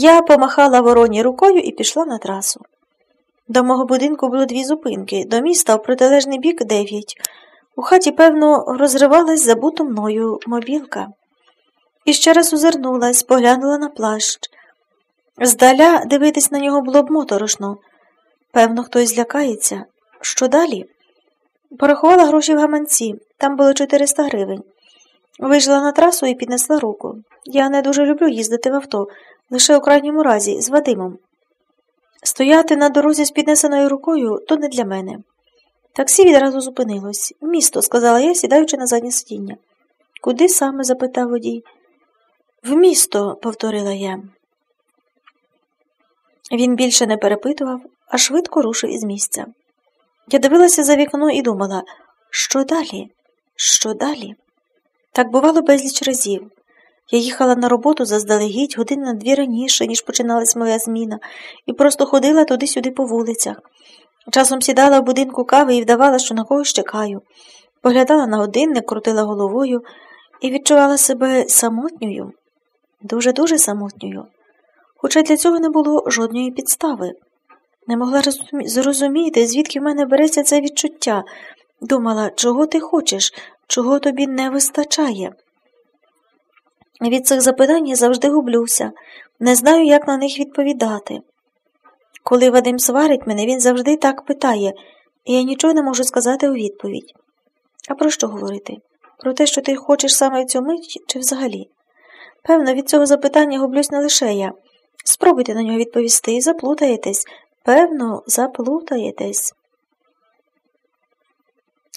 Я помахала вороні рукою і пішла на трасу. До мого будинку було дві зупинки, до міста в протилежний бік дев'ять. У хаті, певно, розривалась забуту мною мобілка. І ще раз озирнулась, поглянула на плащ. Здаля дивитись на нього було б моторошно. Певно, хтось злякається. Що далі? Порахувала гроші в гаманці, там було 400 гривень. Вийшла на трасу і піднесла руку. Я не дуже люблю їздити в авто, лише у крайньому разі, з Вадимом. Стояти на дорозі з піднесеною рукою то не для мене. Таксі відразу зупинилось. Місто, сказала я, сідаючи на заднє сидіння. Куди саме? запитав водій. В місто, повторила я. Він більше не перепитував, а швидко рушив із місця. Я дивилася за вікно і думала, що далі? Що далі? Так бувало безліч разів. Я їхала на роботу заздалегідь години на дві раніше, ніж починалась моя зміна, і просто ходила туди-сюди по вулицях. Часом сідала в будинку кави і вдавала, що на когось чекаю, поглядала на годинник, крутила головою і відчувала себе самотньою, дуже-дуже самотньою. Хоча для цього не було жодної підстави. Не могла зрозуміти, звідки в мене береться це відчуття. Думала, чого ти хочеш, чого тобі не вистачає. Від цих запитань я завжди гублюся, не знаю, як на них відповідати. Коли Вадим сварить мене, він завжди так питає, і я нічого не можу сказати у відповідь. А про що говорити? Про те, що ти хочеш саме в цю мить, чи взагалі? Певно, від цього запитання гублюсь не лише я. Спробуйте на нього відповісти і заплутаєтесь. Певно, заплутаєтесь.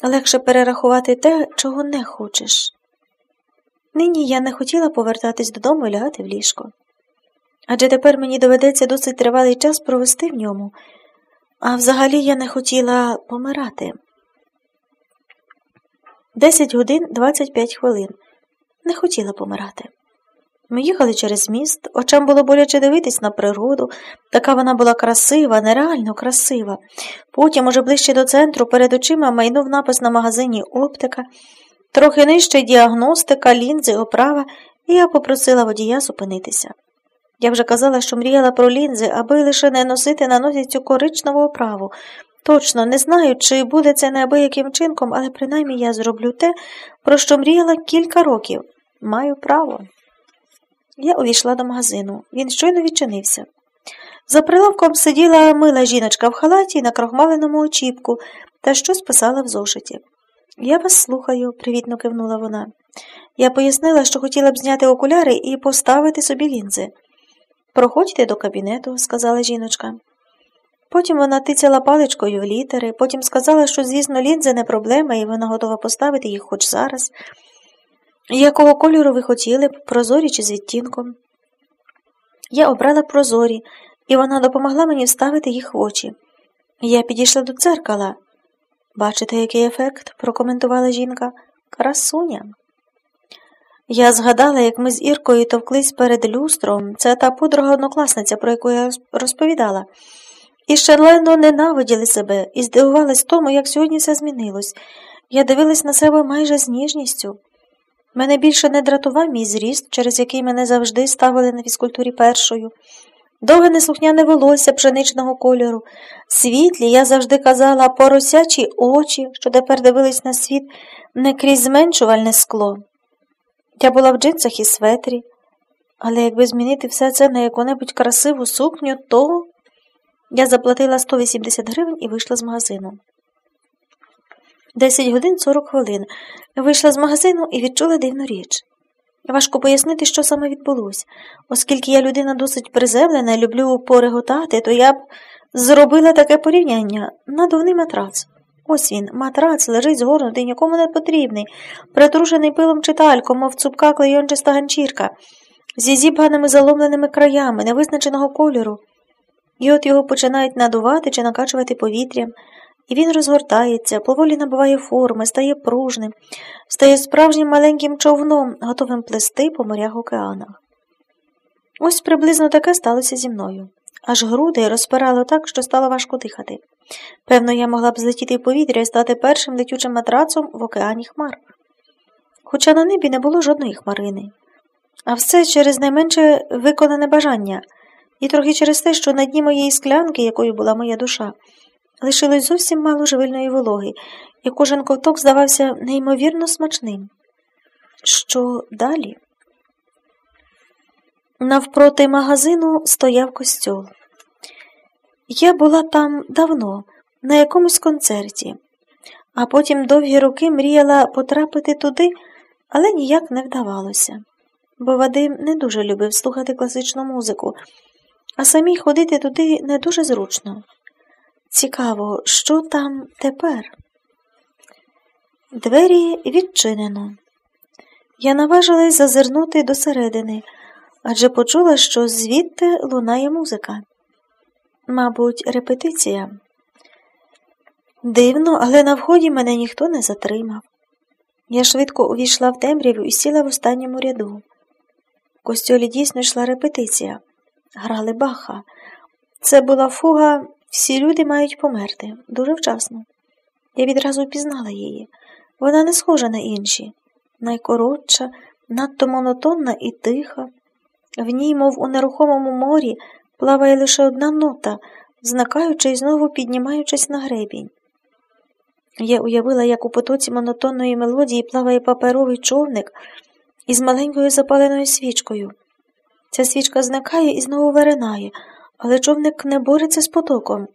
Легше перерахувати те, чого не хочеш. Нині я не хотіла повертатись додому і лягати в ліжко. Адже тепер мені доведеться досить тривалий час провести в ньому, а взагалі я не хотіла помирати. Десять годин двадцять п'ять хвилин. Не хотіла помирати. Ми їхали через міст, очам було боляче дивитись на природу, така вона була красива, нереально красива. Потім, уже ближче до центру, перед очима майнув напис на магазині оптика, трохи нижче діагностика, лінзи, оправа, і я попросила водія зупинитися. Я вже казала, що мріяла про лінзи, аби лише не носити на носі цю коричневу оправу. Точно не знаю, чи буде це неабияким чинком, але принаймні я зроблю те, про що мріяла кілька років. Маю право. Я увійшла до магазину. Він щойно відчинився. За прилавком сиділа мила жіночка в халаті на крохмаленому очіпку та щось писала в зошиті. Я вас слухаю, привітно кивнула вона. Я пояснила, що хотіла б зняти окуляри і поставити собі лінзи. Проходьте до кабінету, сказала жіночка. Потім вона тицяла паличкою в літери, потім сказала, що, звісно, лінзи не проблема, і вона готова поставити їх хоч зараз. Якого кольору ви хотіли б, прозорі чи з відтінком? Я обрала прозорі, і вона допомогла мені вставити їх в очі. Я підійшла до дзеркала. Бачите, який ефект? прокоментувала жінка. Красуня. Я згадала, як ми з Іркою товклись перед люстром, це та подруга однокласниця, про яку я розповідала, і шалено ненавиділи себе і здивувалась тому, як сьогодні все змінилось. Я дивилась на себе майже з ніжністю. Мене більше не дратував мій зріст, через який мене завжди ставили на фізкультурі першою. Довге неслухняне волосся пшеничного кольору, світлі, я завжди казала, поросячі очі, що тепер дивились на світ не крізь зменшувальне скло. Я була в джинсах і светрі, але якби змінити все це на яку-небудь красиву сукню, то я заплатила 180 гривень і вийшла з магазину. Десять годин сорок хвилин. Вийшла з магазину і відчула дивну річ. Важко пояснити, що саме відбулося. Оскільки я людина досить приземлена і люблю пореготати, то я б зробила таке порівняння надувний матрац. Ось він, матрац, лежить згорнутий, нікому не потрібний, притрушений пилом чи тальком, мов цупка клейончиста ганчірка, зі зібганими заломленими краями, невизначеного кольору. І от його починають надувати чи накачувати повітрям. І він розгортається, поволі набуває форми, стає пружним, стає справжнім маленьким човном, готовим плести по морях океанах. Ось приблизно таке сталося зі мною. Аж груди розпирало так, що стало важко дихати. Певно, я могла б злетіти в повітря і стати першим летючим матрацом в океані хмар. Хоча на небі не було жодної хмарини. А все через найменше виконане бажання і трохи через те, що на дні моєї склянки, якою була моя душа, лишилось зовсім мало живильної вологи, і кожен ковток здавався неймовірно смачним. Що далі? Навпроти магазину стояв костьол. Я була там давно, на якомусь концерті, а потім довгі роки мріяла потрапити туди, але ніяк не вдавалося, бо Вадим не дуже любив слухати класичну музику, а самій ходити туди не дуже зручно. Цікаво, що там тепер? Двері відчинено. Я наважилась зазирнути досередини, адже почула, що звідти лунає музика. Мабуть, репетиція. Дивно, але на вході мене ніхто не затримав. Я швидко увійшла в темряву і сіла в останньому ряду. В костьолі дійсно йшла репетиція. Грали баха. Це була фуга, всі люди мають померти дуже вчасно. Я відразу впізнала її. Вона не схожа на інші, найкоротша, надто монотонна і тиха. В ній, мов у нерухомому морі, плаває лише одна нота, знакаючи і знову піднімаючись на гребінь. Я уявила, як у потоці монотонної мелодії плаває паперовий човник із маленькою запаленою свічкою. Ця свічка зникає і знову виринає, але човник не бореться з потоком.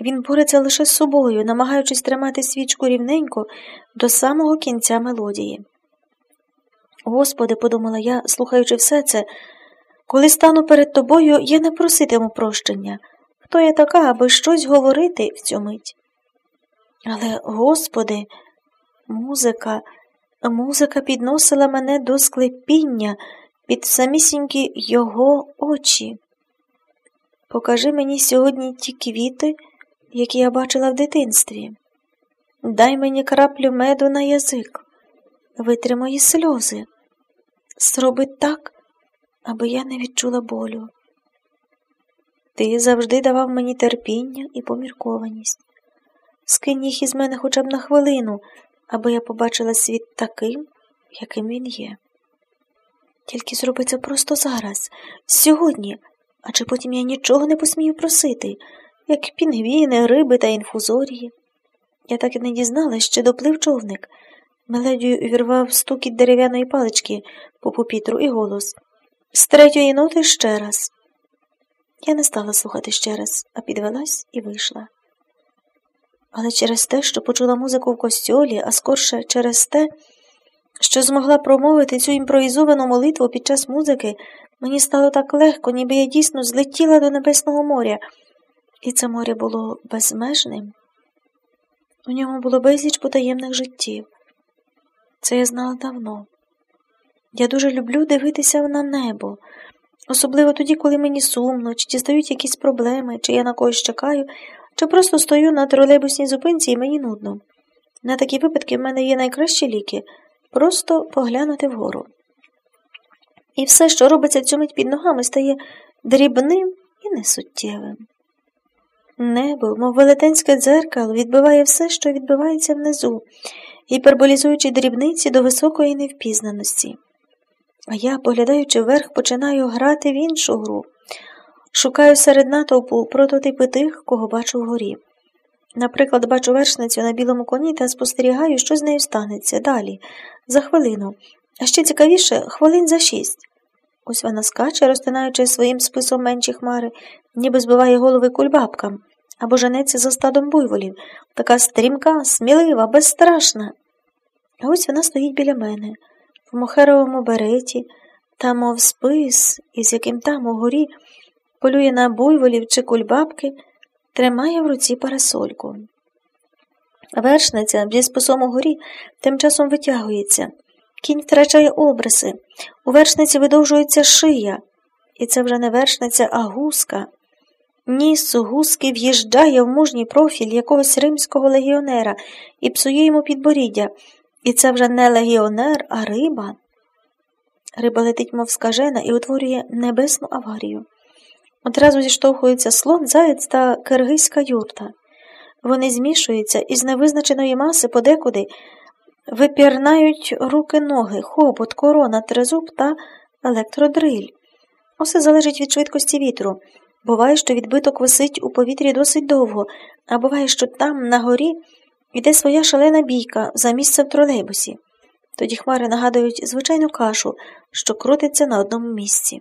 Він бореться лише з собою, намагаючись тримати свічку рівненько до самого кінця мелодії. Господи, подумала я, слухаючи все це, коли стану перед тобою, я не проситиму прощення. Хто я така, аби щось говорити в цю мить? Але, Господи, музика, музика підносила мене до склепіння під самісінькі його очі. Покажи мені сьогодні ті квіти, які я бачила в дитинстві. Дай мені краплю меду на язик, витри мої сльози. Зроби так, аби я не відчула болю. Ти завжди давав мені терпіння і поміркованість. Скинь їх із мене хоча б на хвилину, аби я побачила світ таким, яким він є. Тільки зроби це просто зараз, сьогодні, адже потім я нічого не посмію просити, як пінгвіни, риби та інфузорії. Я так і не дізналась, що доплив човник. Меледію увірвав стукіт дерев'яної палички по пупітру і голос. З третьої ноти ще раз. Я не стала слухати ще раз, а підвелась і вийшла. Але через те, що почула музику в костьолі, а скорше через те, що змогла промовити цю імпровізовану молитву під час музики, мені стало так легко, ніби я дійсно злетіла до Небесного моря, і це море було безмежним. У ньому було безліч потаємних життів. Це я знала давно. Я дуже люблю дивитися на небо, особливо тоді, коли мені сумно, чи дістають якісь проблеми, чи я на когось чекаю, чи просто стою на тролейбусній зупинці і мені нудно. На такі випадки в мене є найкращі ліки просто поглянути вгору. І все, що робиться в цьому під ногами, стає дрібним і несуттєвим. Небо, мов велетенське дзеркало, відбиває все, що відбивається внизу, гіперболізуючи дрібниці до високої невпізнаності. А я, поглядаючи вверх, починаю грати в іншу гру. Шукаю серед натовпу прототипи тих, кого бачу вгорі. Наприклад, бачу вершницю на білому коні та спостерігаю, що з нею станеться далі, за хвилину, а ще цікавіше хвилин за шість. Ось вона скаче, розтинаючи своїм списом менші хмари, ніби збиває голови кульбабкам або женеться за стадом буйволів, така стрімка, смілива, безстрашна. А ось вона стоїть біля мене, в мохеровому береті, та, мов спис, із яким там угорі полює на буйволів чи кульбабки, тримає в руці парасольку. Вершниця зі списом угорі тим часом витягується. Кінь втрачає обриси, у вершниці видовжується шия, і це вже не вершниця, а гуска. Ніс гуски в'їжджає в мужній профіль якогось римського легіонера і псує йому підборіддя. І це вже не легіонер, а риба. Риба летить, мов скажена, і утворює небесну аварію. Одразу зіштовхується слон, заєць та киргизька юрта. Вони змішуються із невизначеної маси подекуди, випірнають руки ноги, хобот, корона, трезуб та електродриль. Усе залежить від швидкості вітру. Буває, що відбиток висить у повітрі досить довго, а буває, що там, на горі, йде своя шалена бійка за місцем в тролейбусі. Тоді хмари нагадують звичайну кашу, що крутиться на одному місці.